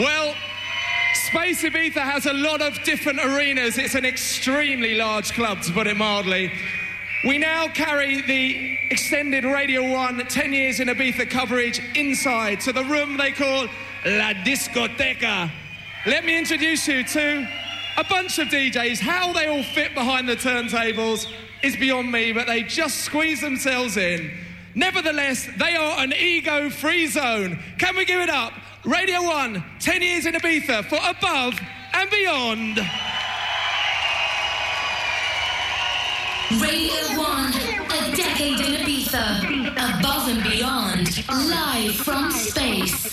Well, Space Ibiza has a lot of different arenas. It's an extremely large club, to put it mildly. We now carry the extended Radio 1 10 years in Ibiza coverage inside to the room they call La Discoteca. Let me introduce you to a bunch of DJs. How they all fit behind the turntables is beyond me, but they just squeeze themselves in. Nevertheless, they are an ego free zone. Can we give it up? Radio 1, 10 years in Ibiza for Above and Beyond. Radio 1, a decade in Ibiza, Above and Beyond, live from Space.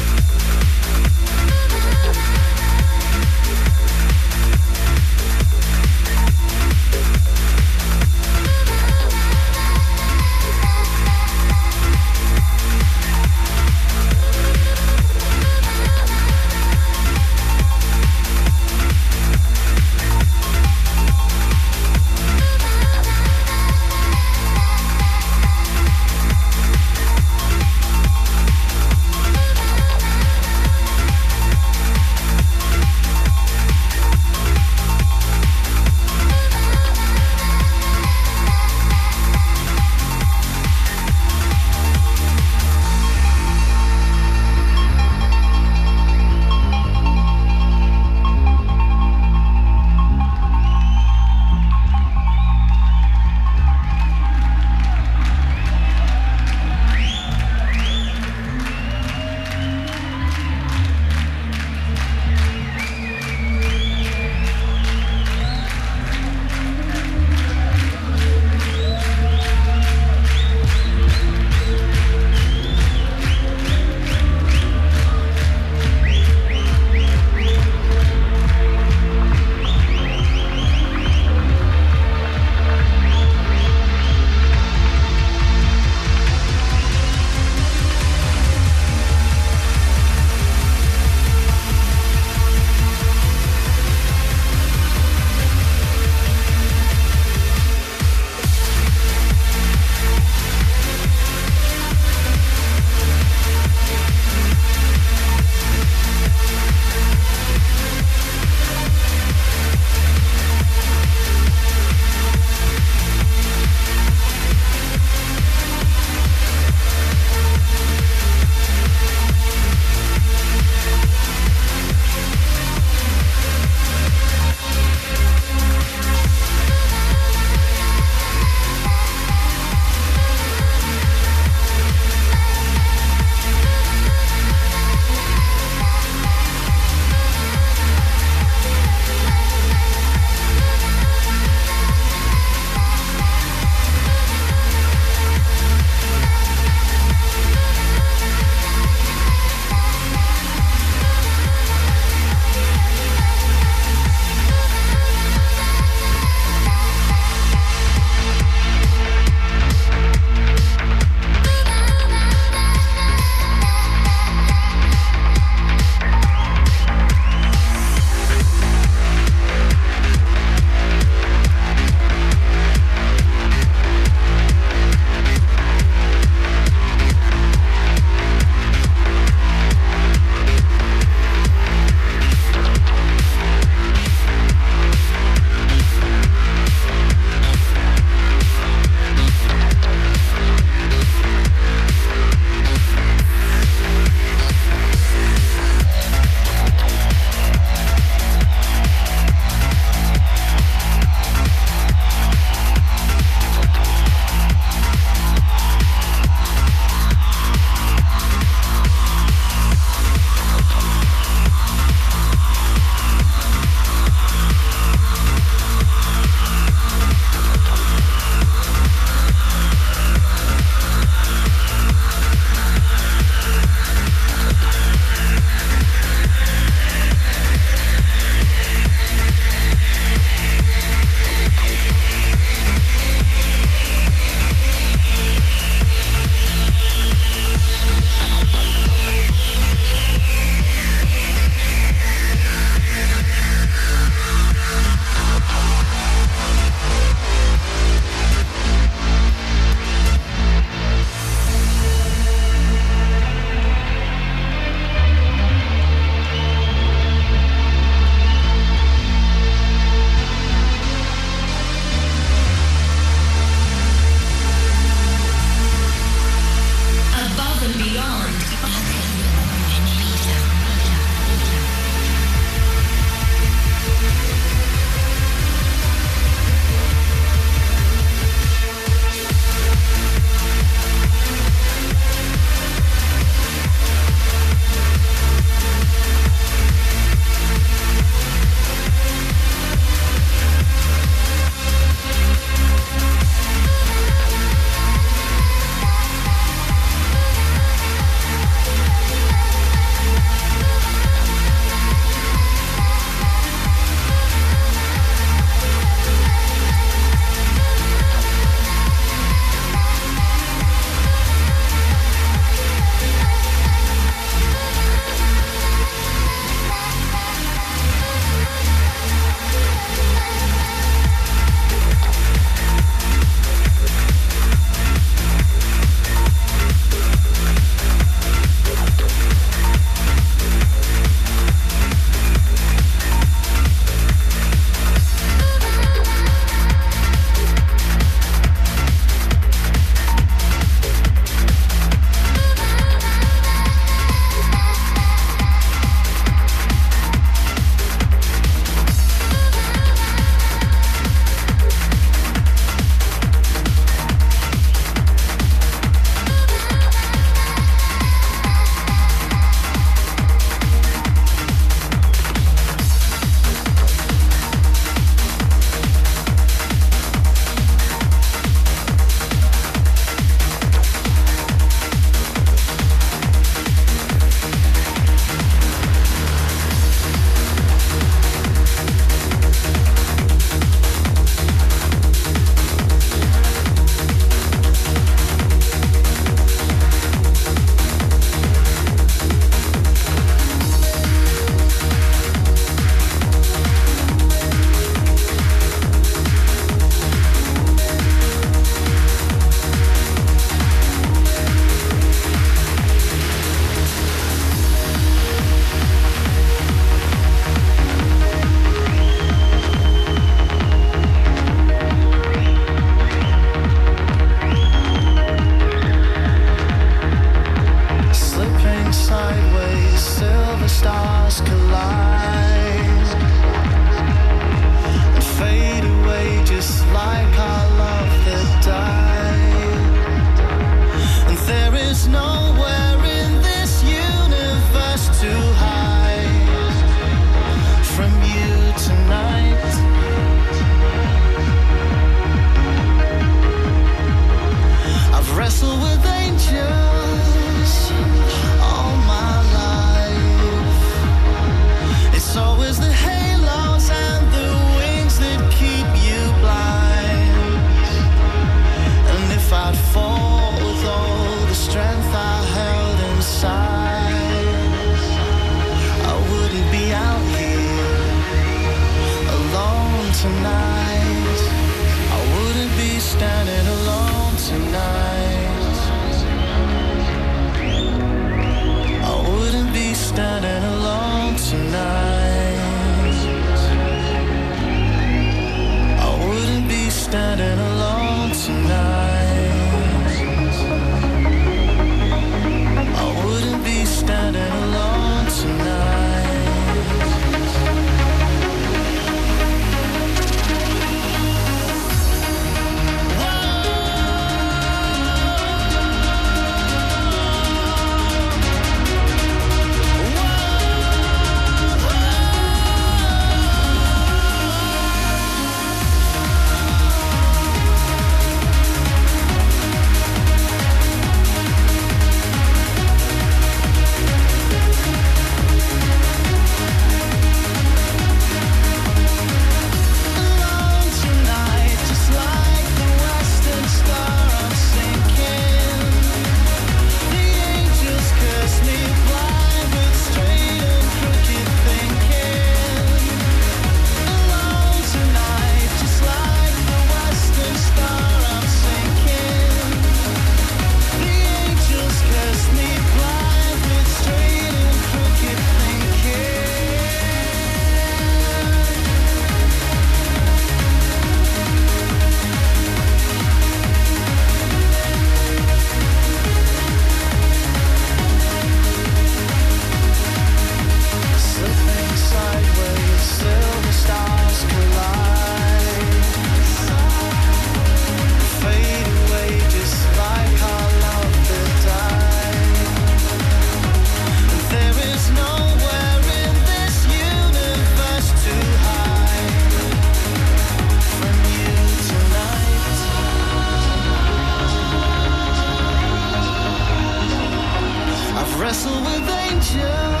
With angels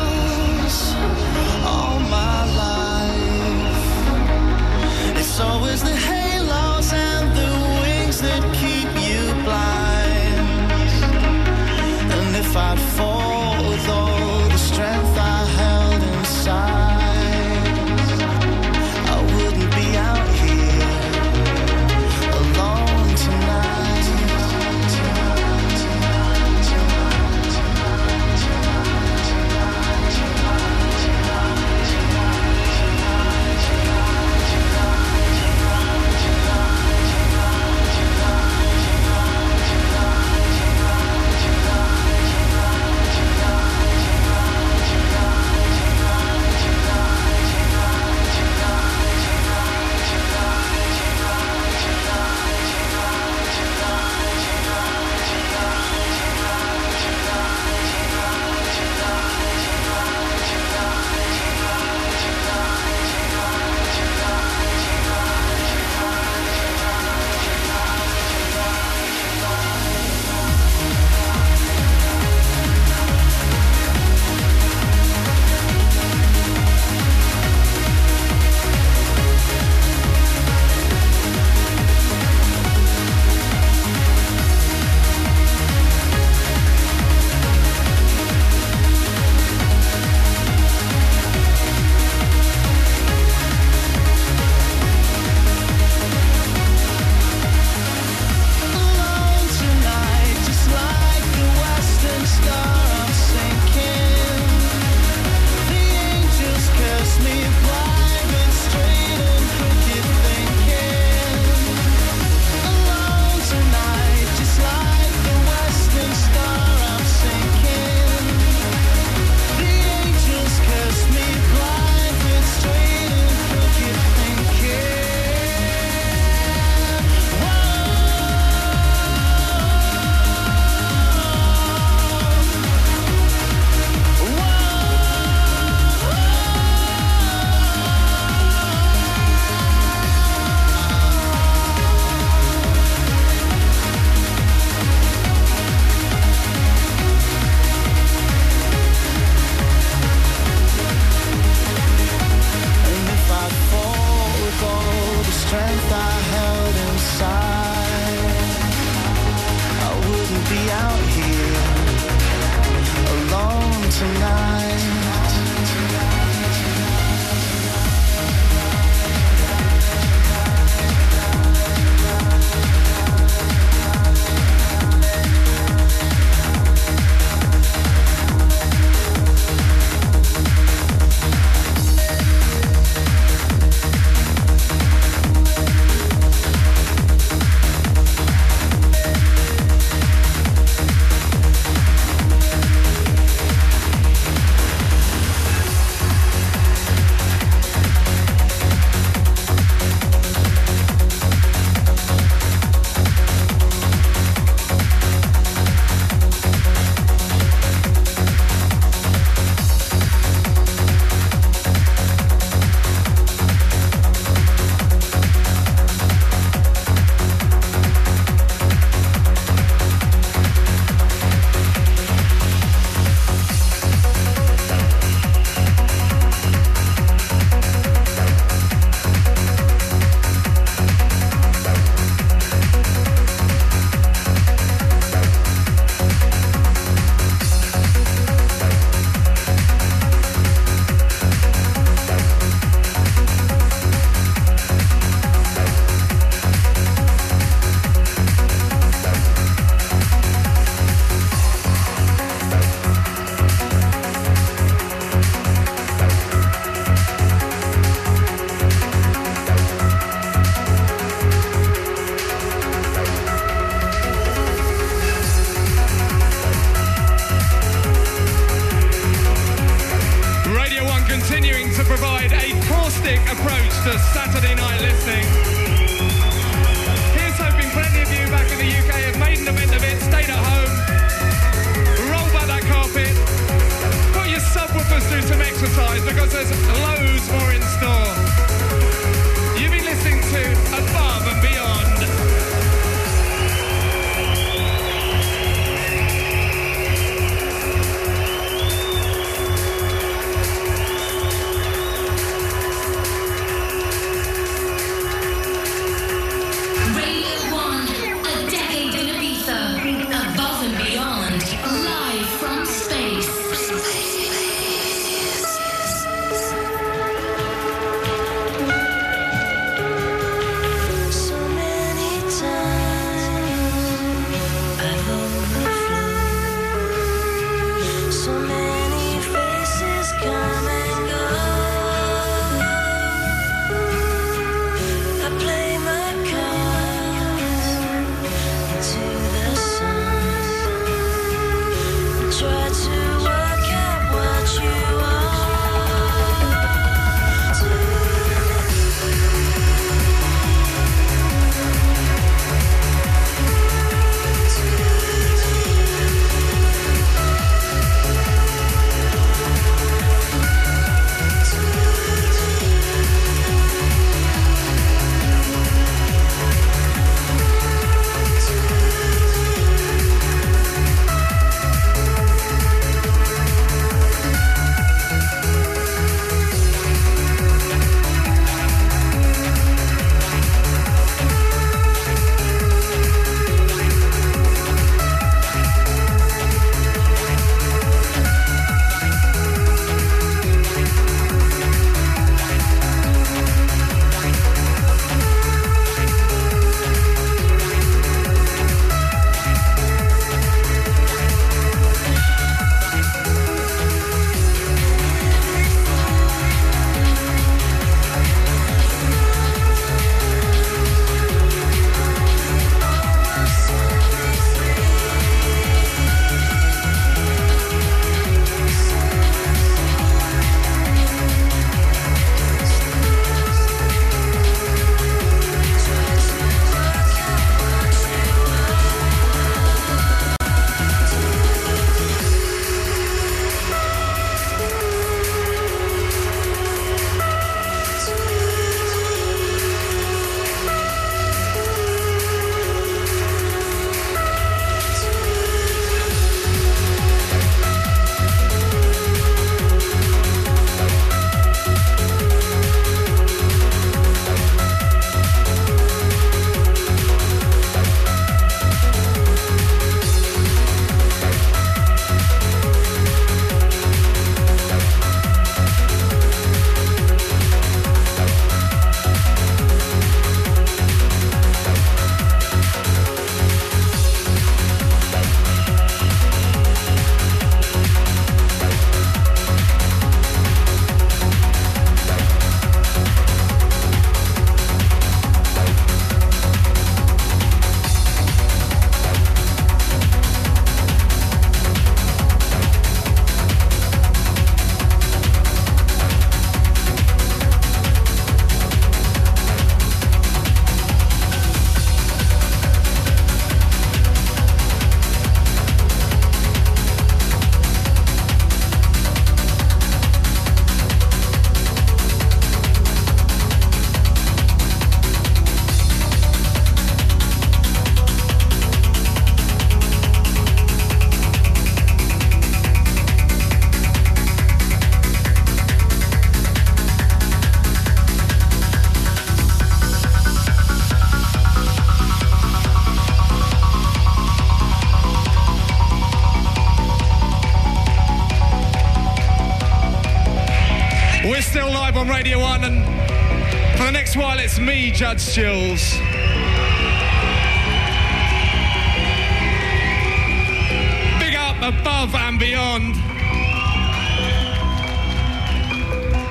it's me,